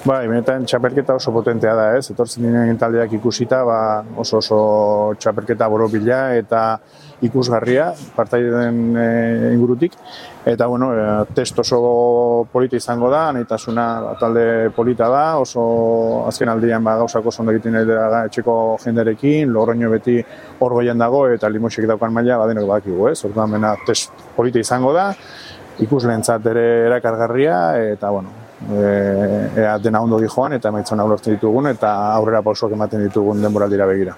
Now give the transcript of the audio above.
Bai, benetan txapelketa oso potentea da, ez? Etortzen diren taldeak ikusita, ba, oso oso txapelketa borobila eta ikusgarria partaiden e, ingurutik. Eta, bueno, e, test oso polita izango da, nahitasuna ba, talde polita da, oso azken aldian ba, gauzako oso egiten da etxeko jenderekin, logroño beti hor dago eta limosik daukan maila, ba, denok badakigu, ez? Orduan, bena, test polita izango da, ikuslentzat ere erakargarria, eta, bueno, e, ea dena ondo joan eta emaitzen aurrezten ditugun eta aurrera pausoak ematen ditugun denboraldira begira.